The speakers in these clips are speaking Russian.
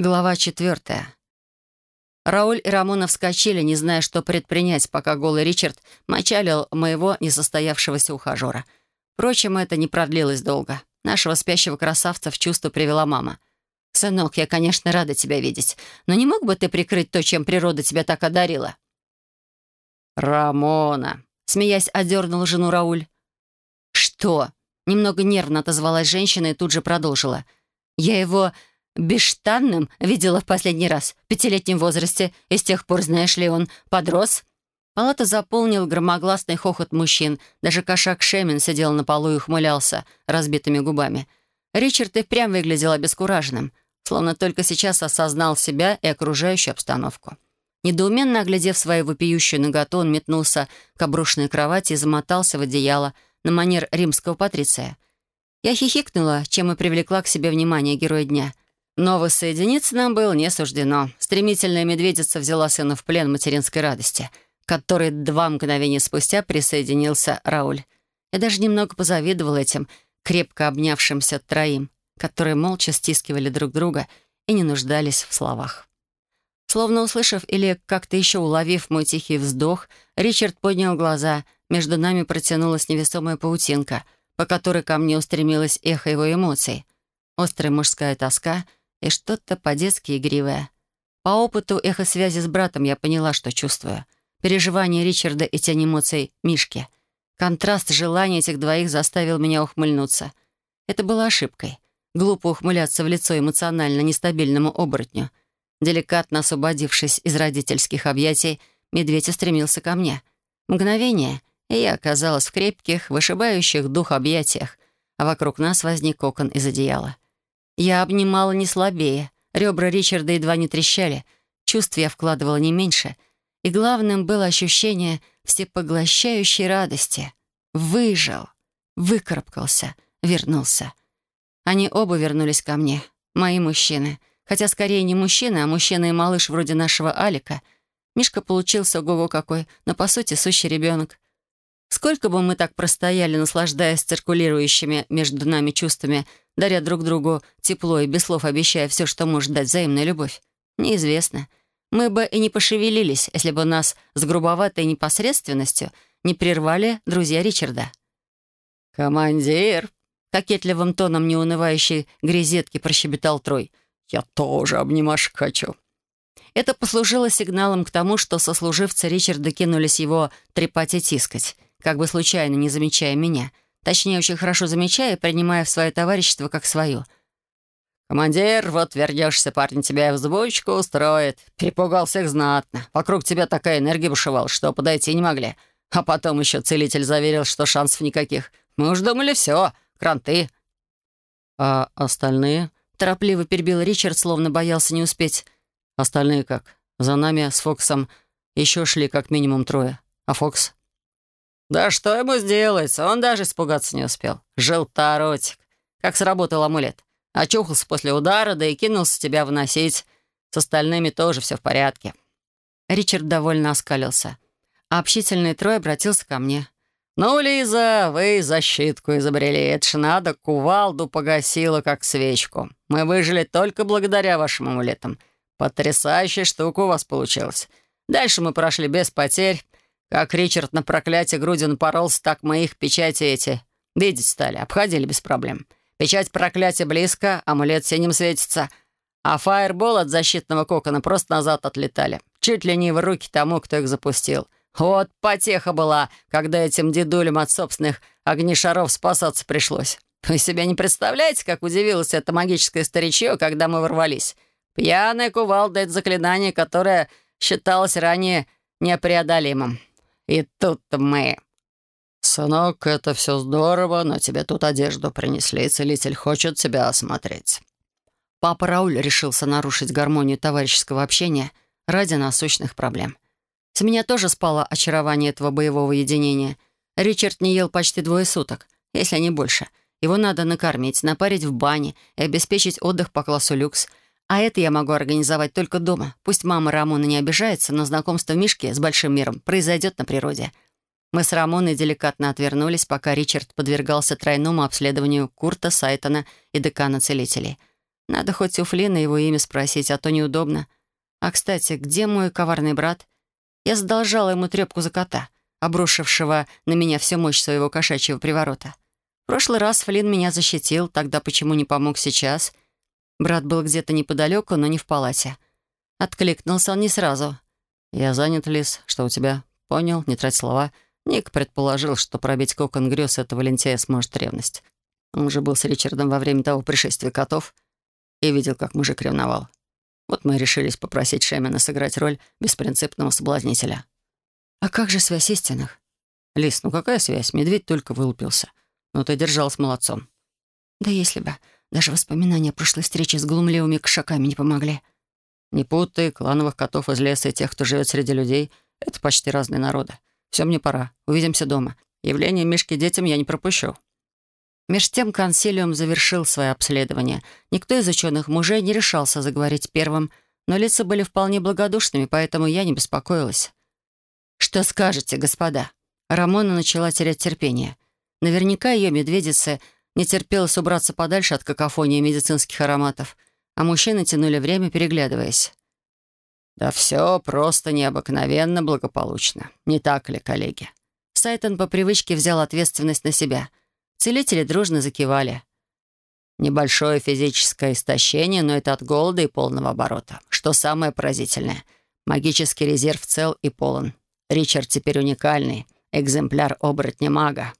Глава четвертая. Рауль и Рамона вскочили, не зная, что предпринять, пока голый Ричард мочалил моего несостоявшегося ухажера. Впрочем, это не продлилось долго. Нашего спящего красавца в чувство привела мама. «Сынок, я, конечно, рада тебя видеть, но не мог бы ты прикрыть то, чем природа тебя так одарила?» «Рамона!» — смеясь, одернул жену Рауль. «Что?» — немного нервно отозвалась женщина и тут же продолжила. «Я его бесштанным видела в последний раз, в пятилетнем возрасте, и с тех пор, знаешь ли, он подрос». Палату заполнил громогласный хохот мужчин. Даже кошак Шемин сидел на полу и ухмылялся разбитыми губами. Ричард и впрямь выглядел обескураженным, словно только сейчас осознал себя и окружающую обстановку. Недоуменно оглядев свою вопиющую наготу, он метнулся к обрушенной кровати и замотался в одеяло на манер римского патриция. Я хихикнула, чем и привлекла к себе внимание героя дня — но воссоединиться нам было не суждено. Стремительная медведица взяла сына в плен материнской радости, которой два мгновения спустя присоединился Рауль. Я даже немного позавидовал этим крепко обнявшимся троим, которые молча стискивали друг друга и не нуждались в словах. Словно услышав или как-то еще уловив мой тихий вздох, Ричард поднял глаза. Между нами протянулась невесомая паутинка, по которой ко мне устремилось эхо его эмоций. Острая мужская тоска — и что-то по-детски игривое. По опыту эхосвязи с братом я поняла, что чувствую. Переживания Ричарда и тень эмоций Мишки. Контраст желаний этих двоих заставил меня ухмыльнуться. Это было ошибкой. Глупо ухмыляться в лицо эмоционально нестабильному оборотню. Деликатно освободившись из родительских объятий, медведь устремился ко мне. Мгновение, и я оказалась в крепких, вышибающих дух объятиях, а вокруг нас возник кокон из одеяла. Я обнимала не слабее. Ребра Ричарда едва не трещали. Чувств я вкладывала не меньше. И главным было ощущение всепоглощающей радости. Выжил, выкарабкался, вернулся. Они оба вернулись ко мне, мои мужчины. Хотя скорее не мужчины, а мужчина и малыш вроде нашего Алика. Мишка получился ого-го какой, но по сути сущий ребенок. Сколько бы мы так простояли, наслаждаясь циркулирующими между нами чувствами, даря друг другу тепло и без слов обещая все, что может дать взаимная любовь? Неизвестно. Мы бы и не пошевелились, если бы нас с грубоватой непосредственностью не прервали друзья Ричарда. «Командир!» — кокетливым тоном неунывающей грезетки прощебетал Трой. «Я тоже обнимашек хочу». Это послужило сигналом к тому, что сослуживцы Ричарда кинулись его трепать и тискать как бы случайно не замечая меня. Точнее, очень хорошо замечая и принимая в свое товарищество как свое. «Командир, вот вернешься, парень тебя в взбучку устроит. Перепугал всех знатно. Вокруг тебя такая энергия бушевала, что подойти не могли. А потом еще целитель заверил, что шансов никаких. Мы уж думали, все, кранты». «А остальные?» — торопливо перебил Ричард, словно боялся не успеть. «Остальные как? За нами с Фоксом еще шли как минимум трое. А Фокс?» «Да что ему сделается? Он даже испугаться не успел. Желторотик. Как сработал амулет. Очухался после удара, да и кинулся тебя выносить. С остальными тоже все в порядке». Ричард довольно оскалился. А общительный Трой обратился ко мне. «Ну, Лиза, вы защитку изобрели. Это ж надо, кувалду погасила, как свечку. Мы выжили только благодаря вашим амулетам. Потрясающая штука у вас получилась. Дальше мы прошли без потерь, как Ричард на проклятие грудью напоролся, так мы их печати эти видеть стали, обходили без проблем. Печать проклятия близко, амулет синим светится, а фаербол от защитного кокона просто назад отлетали. Чуть ли не в руки тому, кто их запустил. Вот потеха была, когда этим дедулям от собственных огнешаров спасаться пришлось. Вы себе не представляете, как удивилось это магическое старичье, когда мы ворвались? Пьяная кувалда — это заклинание, которое считалось ранее непреодолимым. И тут мы...» «Сынок, это все здорово, но тебе тут одежду принесли, целитель хочет тебя осмотреть». Папа Рауль решился нарушить гармонию товарищеского общения ради насущных проблем. С меня тоже спало очарование этого боевого единения. Ричард не ел почти двое суток, если не больше. Его надо накормить, напарить в бане и обеспечить отдых по классу люкс — а это я могу организовать только дома. Пусть мама Рамона не обижается, но знакомство Мишки с большим миром произойдет на природе. Мы с Рамоной деликатно отвернулись, пока Ричард подвергался тройному обследованию Курта, Сайтона и декана целителей. Надо хоть у Флина его имя спросить, а то неудобно. А, кстати, где мой коварный брат? Я задолжала ему трепку за кота, обрушившего на меня всю мощь своего кошачьего приворота. В прошлый раз Флин меня защитил, тогда почему не помог сейчас? Брат был где-то неподалеку, но не в палате. Откликнулся он не сразу. «Я занят, Лис. Что у тебя?» «Понял, не трать слова». Ник предположил, что пробить кокон грез этого лентяя сможет ревность. Он же был с Ричардом во время того пришествия котов и видел, как мужик ревновал. Вот мы и решились попросить Шемина сыграть роль беспринципного соблазнителя. «А как же связь истинных?» «Лис, ну какая связь? Медведь только вылупился. Но ты держалась молодцом». «Да если бы. Даже воспоминания о прошлой встрече с глумливыми кошаками не помогли». «Не путай клановых котов из леса и тех, кто живет среди людей. Это почти разные народы. Все, мне пора. Увидимся дома. Явление Мишки детям я не пропущу». Меж тем консилиум завершил свое обследование. Никто из ученых мужей не решался заговорить первым, но лица были вполне благодушными, поэтому я не беспокоилась. «Что скажете, господа?» Рамона начала терять терпение. Наверняка ее медведица не терпелось убраться подальше от какофонии медицинских ароматов, а мужчины тянули время, переглядываясь. «Да все просто необыкновенно благополучно. Не так ли, коллеги?» Сайтон по привычке взял ответственность на себя — Целители дружно закивали. Небольшое физическое истощение, но это от голода и полного оборота. Что самое поразительное, магический резерв цел и полон. Ричард теперь уникальный, экземпляр оборотня-мага.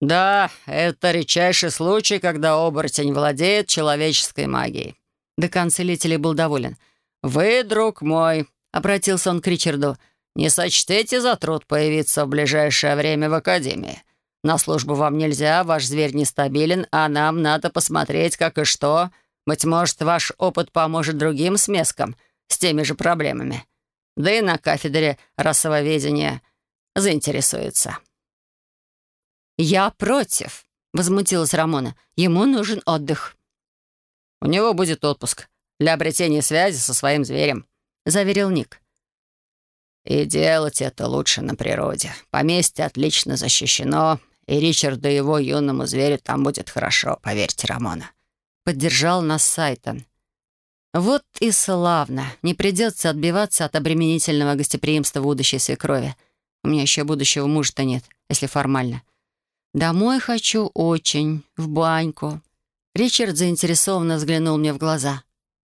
«Да, это редчайший случай, когда оборотень владеет человеческой магией». Декан целителей был доволен. «Вы, друг мой», — обратился он к Ричарду, — «не сочтите за труд появиться в ближайшее время в Академии. На службу вам нельзя, ваш зверь нестабилен, а нам надо посмотреть, как и что. Быть может, ваш опыт поможет другим смескам с теми же проблемами. Да и на кафедре расововедения заинтересуется». «Я против», — возмутилась Рамона. «Ему нужен отдых». «У него будет отпуск для обретения связи со своим зверем», — заверил Ник. «И делать это лучше на природе. Поместье отлично защищено, и Ричарду его юному зверю там будет хорошо, поверьте, Рамона». Поддержал нас Сайтон. «Вот и славно. Не придется отбиваться от обременительного гостеприимства будущей свекрови. У меня еще будущего мужа-то нет, если формально. Домой хочу очень, в баньку». Ричард заинтересованно взглянул мне в глаза.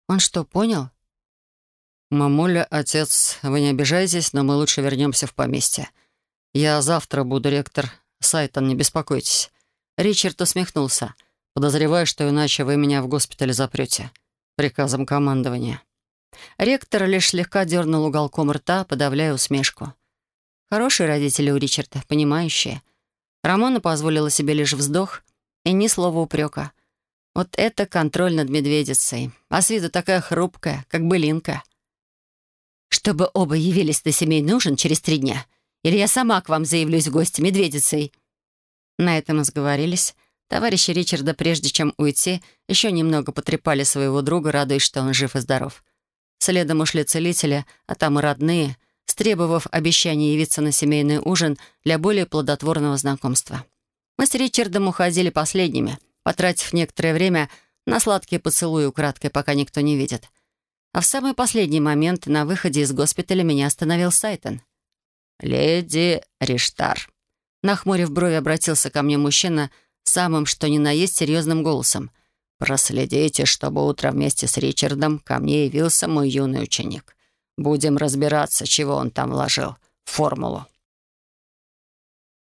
«Он что, понял?» «Мамуля, отец, вы не обижайтесь, но мы лучше вернемся в поместье. Я завтра буду ректор Сайтон, не беспокойтесь». Ричард усмехнулся. «Подозреваю, что иначе вы меня в госпитале запрете. Приказом командования». Ректор лишь слегка дернул уголком рта, подавляя усмешку. Хорошие родители у Ричарда, понимающие. Рамона позволила себе лишь вздох и ни слова упрека. Вот это контроль над медведицей. А с виду такая хрупкая, как былинка. «Чтобы оба явились на семейный ужин через три дня, или я сама к вам заявлюсь в гости медведицей». На этом мы сговорились. Товарищи Ричарда, прежде чем уйти, еще немного потрепали своего друга, радуясь, что он жив и здоров. Следом ушли целители, а там и родные, стребовав обещание явиться на семейный ужин для более плодотворного знакомства. Мы с Ричардом уходили последними, потратив некоторое время на сладкие поцелуи украдкой, пока никто не видит. А в самый последний момент на выходе из госпиталя меня остановил Сайтон — «Леди Риштар», — нахмурив брови, обратился ко мне мужчина самым что ни на есть серьезным голосом. «Проследите, чтобы утром вместе с Ричардом ко мне явился мой юный ученик. Будем разбираться, чего он там вложил в формулу».